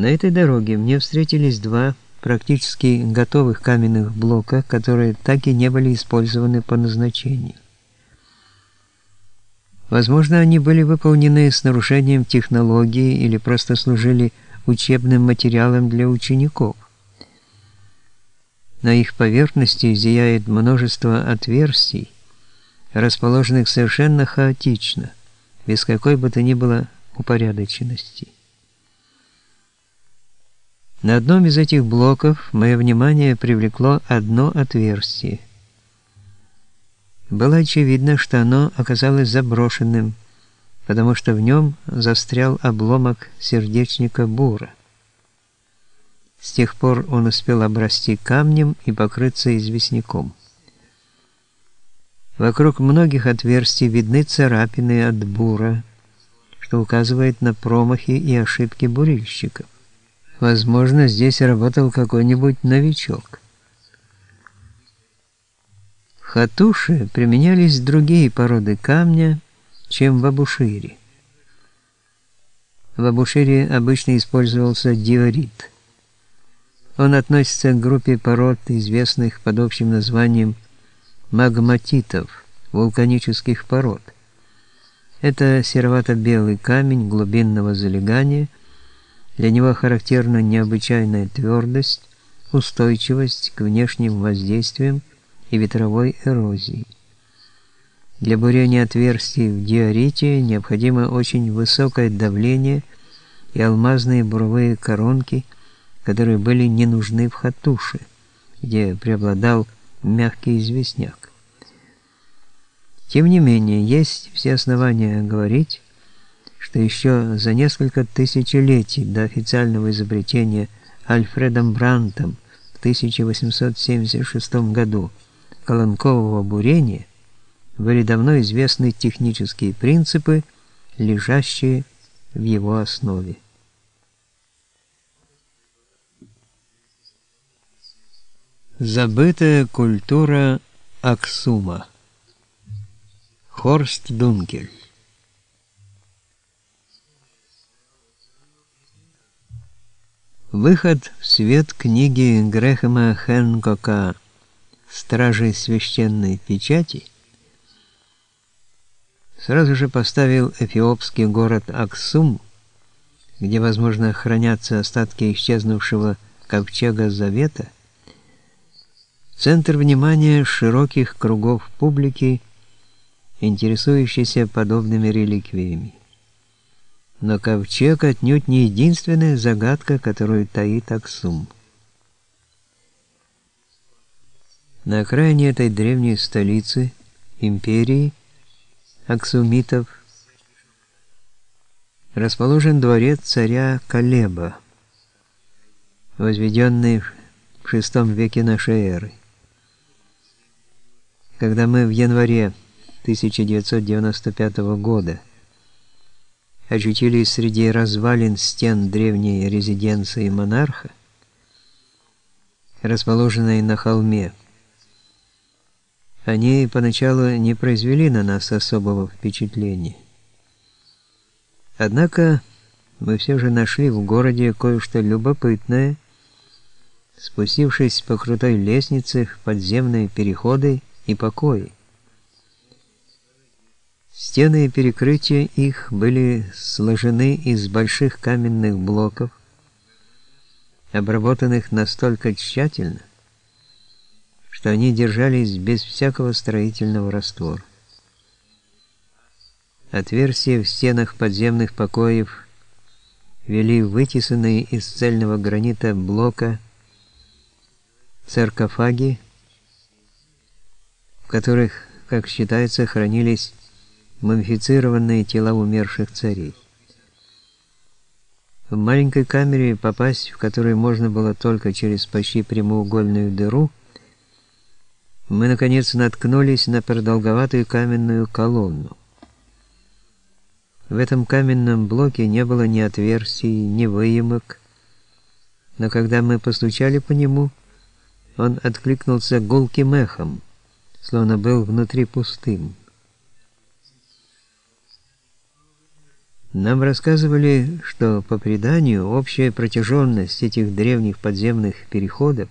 На этой дороге мне встретились два практически готовых каменных блока, которые так и не были использованы по назначению. Возможно, они были выполнены с нарушением технологии или просто служили учебным материалом для учеников. На их поверхности зияет множество отверстий, расположенных совершенно хаотично, без какой бы то ни было упорядоченности. На одном из этих блоков мое внимание привлекло одно отверстие. Было очевидно, что оно оказалось заброшенным, потому что в нем застрял обломок сердечника бура. С тех пор он успел обрасти камнем и покрыться известняком. Вокруг многих отверстий видны царапины от бура, что указывает на промахи и ошибки бурильщиков. Возможно, здесь работал какой-нибудь новичок. В хатуше применялись другие породы камня, чем в Абушире. В Абушире обычно использовался диорит. Он относится к группе пород, известных под общим названием магматитов, вулканических пород. Это серовато-белый камень глубинного залегания – для него характерна необычайная твердость, устойчивость к внешним воздействиям и ветровой эрозии. Для бурения отверстий в диорите необходимо очень высокое давление и алмазные буровые коронки, которые были не нужны в хатуше, где преобладал мягкий известняк. Тем не менее, есть все основания говорить, что еще за несколько тысячелетий до официального изобретения Альфредом Брантом в 1876 году колонкового бурения были давно известны технические принципы, лежащие в его основе. Забытая культура Аксума Хорст Дункель Выход в свет книги Грэхэма Хэнкока «Стражи священной печати» сразу же поставил эфиопский город Аксум, где, возможно, хранятся остатки исчезнувшего ковчега Завета, центр внимания широких кругов публики, интересующейся подобными реликвиями. Но ковчег отнюдь не единственная загадка, которую таит Аксум. На окраине этой древней столицы, империи, аксумитов, расположен дворец царя Калеба, возведенный в VI веке нашей эры. Когда мы в январе 1995 года очутились среди развалин стен древней резиденции монарха, расположенной на холме. Они поначалу не произвели на нас особого впечатления. Однако мы все же нашли в городе кое-что любопытное, спустившись по крутой лестнице в подземные переходы и покои. Стены и перекрытия их были сложены из больших каменных блоков, обработанных настолько тщательно, что они держались без всякого строительного раствора. Отверстия в стенах подземных покоев вели вытесанные из цельного гранита блока саркофаги, в которых, как считается, хранились мумифицированные тела умерших царей. В маленькой камере, попасть в которую можно было только через почти прямоугольную дыру, мы, наконец, наткнулись на продолговатую каменную колонну. В этом каменном блоке не было ни отверстий, ни выемок, но когда мы постучали по нему, он откликнулся гулким эхом, словно был внутри пустым. Нам рассказывали, что по преданию общая протяженность этих древних подземных переходов